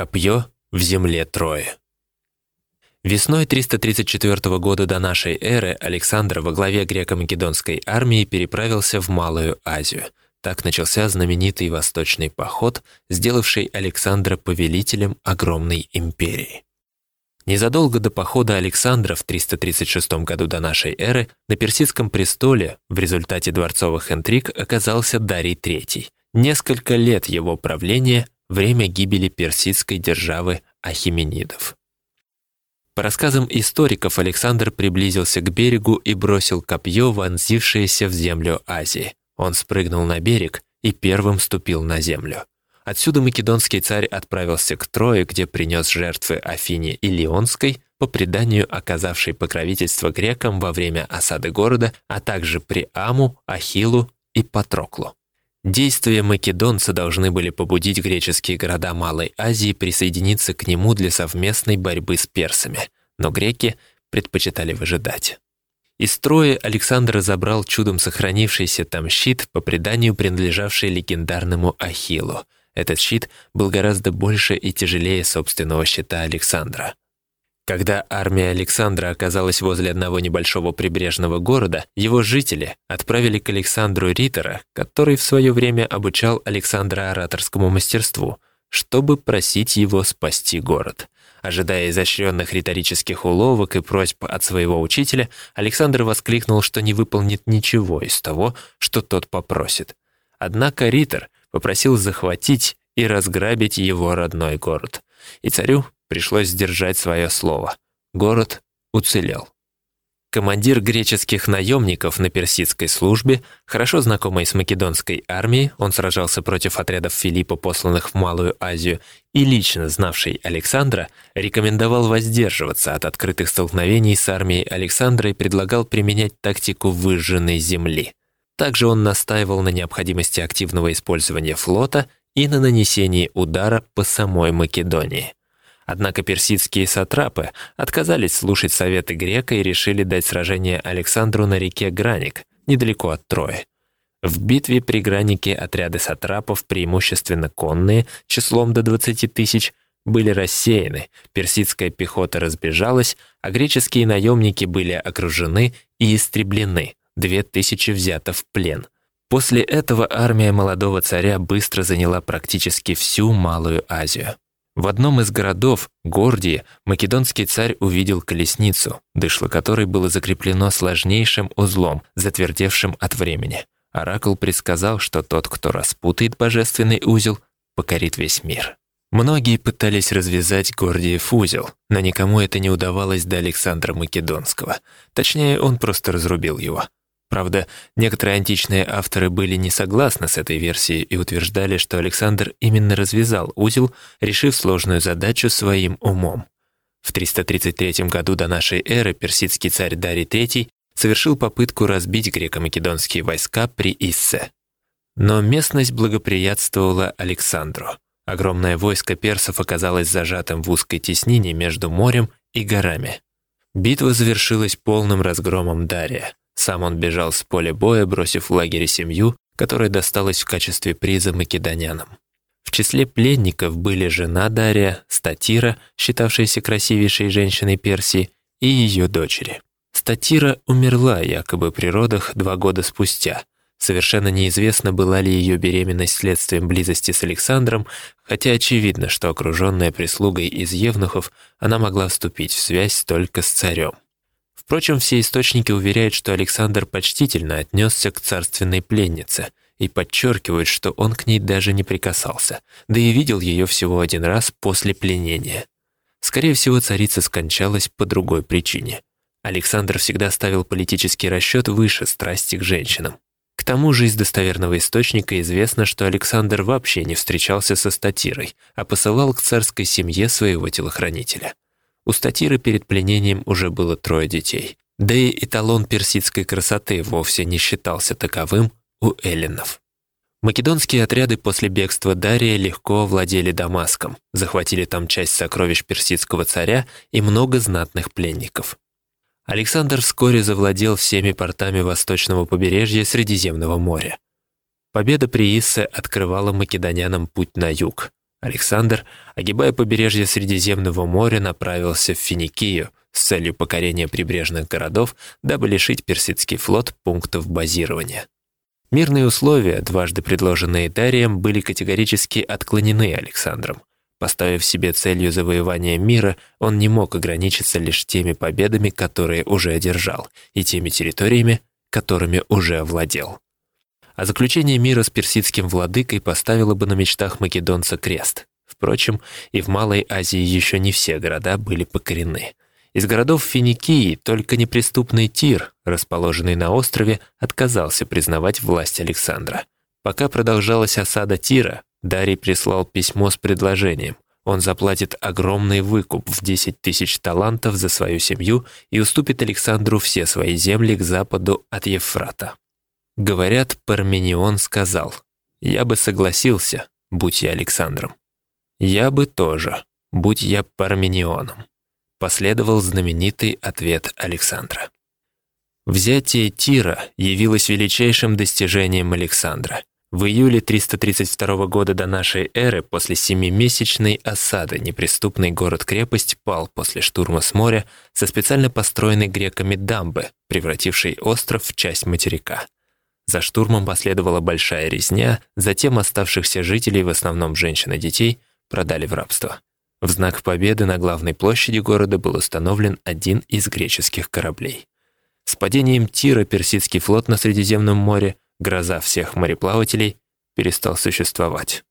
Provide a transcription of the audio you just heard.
Копье в земле Трои. Весной 334 года до нашей эры Александр во главе греко-македонской армии переправился в Малую Азию. Так начался знаменитый Восточный поход, сделавший Александра повелителем огромной империи. Незадолго до похода Александра в 336 году до нашей эры на персидском престоле в результате дворцовых интриг оказался Дарий III. Несколько лет его правления – время гибели персидской державы Ахименидов. По рассказам историков, Александр приблизился к берегу и бросил копье, вонзившееся в землю Азии. Он спрыгнул на берег и первым ступил на землю. Отсюда македонский царь отправился к Трое, где принес жертвы Афине Илионской, по преданию оказавшей покровительство грекам во время осады города, а также Приаму, Ахиллу и Патроклу. Действия македонца должны были побудить греческие города Малой Азии присоединиться к нему для совместной борьбы с персами, но греки предпочитали выжидать. Из строя Александр забрал чудом сохранившийся там щит, по преданию принадлежавший легендарному Ахиллу. Этот щит был гораздо больше и тяжелее собственного щита Александра. Когда армия Александра оказалась возле одного небольшого прибрежного города, его жители отправили к Александру Риттера, который в свое время обучал Александра ораторскому мастерству, чтобы просить его спасти город. Ожидая изощренных риторических уловок и просьб от своего учителя, Александр воскликнул, что не выполнит ничего из того, что тот попросит. Однако Риттер попросил захватить и разграбить его родной город. И царю Пришлось сдержать свое слово. Город уцелел. Командир греческих наемников на персидской службе, хорошо знакомый с македонской армией, он сражался против отрядов Филиппа, посланных в Малую Азию, и лично знавший Александра, рекомендовал воздерживаться от открытых столкновений с армией Александра и предлагал применять тактику выжженной земли. Также он настаивал на необходимости активного использования флота и на нанесении удара по самой Македонии. Однако персидские сатрапы отказались слушать советы грека и решили дать сражение Александру на реке Граник, недалеко от Трои. В битве при Гранике отряды сатрапов, преимущественно конные, числом до 20 тысяч, были рассеяны, персидская пехота разбежалась, а греческие наемники были окружены и истреблены, две тысячи взято в плен. После этого армия молодого царя быстро заняла практически всю Малую Азию. В одном из городов, Гордии, македонский царь увидел колесницу, дышло которой было закреплено сложнейшим узлом, затвердевшим от времени. Оракул предсказал, что тот, кто распутает божественный узел, покорит весь мир. Многие пытались развязать Гордиев узел, но никому это не удавалось до Александра Македонского. Точнее, он просто разрубил его. Правда, некоторые античные авторы были не согласны с этой версией и утверждали, что Александр именно развязал узел, решив сложную задачу своим умом. В 333 году до нашей эры персидский царь Дарий III совершил попытку разбить греко-македонские войска при Иссе. Но местность благоприятствовала Александру. Огромное войско персов оказалось зажатым в узкой теснине между морем и горами. Битва завершилась полным разгромом Дария. Сам он бежал с поля боя, бросив в лагере семью, которая досталась в качестве приза македонянам. В числе пленников были жена Дария, Статира, считавшаяся красивейшей женщиной Персии, и ее дочери. Статира умерла якобы при родах два года спустя. Совершенно неизвестно, была ли ее беременность следствием близости с Александром, хотя очевидно, что окруженная прислугой из евнухов, она могла вступить в связь только с царем. Впрочем, все источники уверяют, что Александр почтительно отнесся к царственной пленнице и подчеркивают, что он к ней даже не прикасался, да и видел ее всего один раз после пленения. Скорее всего, царица скончалась по другой причине. Александр всегда ставил политический расчет выше страсти к женщинам. К тому же из достоверного источника известно, что Александр вообще не встречался со статирой, а посылал к царской семье своего телохранителя. У статиры перед пленением уже было трое детей. Да и эталон персидской красоты вовсе не считался таковым у эллинов. Македонские отряды после бегства Дария легко овладели Дамаском, захватили там часть сокровищ персидского царя и много знатных пленников. Александр вскоре завладел всеми портами восточного побережья Средиземного моря. Победа при Иссе открывала македонянам путь на юг. Александр, огибая побережье Средиземного моря, направился в Финикию с целью покорения прибрежных городов, дабы лишить персидский флот пунктов базирования. Мирные условия, дважды предложенные Дарием, были категорически отклонены Александром. Поставив себе целью завоевания мира, он не мог ограничиться лишь теми победами, которые уже одержал, и теми территориями, которыми уже овладел. А заключение мира с персидским владыкой поставило бы на мечтах македонца крест. Впрочем, и в Малой Азии еще не все города были покорены. Из городов Финикии только неприступный Тир, расположенный на острове, отказался признавать власть Александра. Пока продолжалась осада Тира, Дарий прислал письмо с предложением. Он заплатит огромный выкуп в 10 тысяч талантов за свою семью и уступит Александру все свои земли к западу от Евфрата. Говорят, Парменион сказал, «Я бы согласился, будь я Александром». «Я бы тоже, будь я Парменионом», последовал знаменитый ответ Александра. Взятие Тира явилось величайшим достижением Александра. В июле 332 года до нашей эры, после семимесячной осады, неприступный город-крепость пал после штурма с моря со специально построенной греками дамбы, превратившей остров в часть материка. За штурмом последовала большая резня, затем оставшихся жителей, в основном женщин и детей, продали в рабство. В знак победы на главной площади города был установлен один из греческих кораблей. С падением Тира персидский флот на Средиземном море гроза всех мореплавателей, перестал существовать.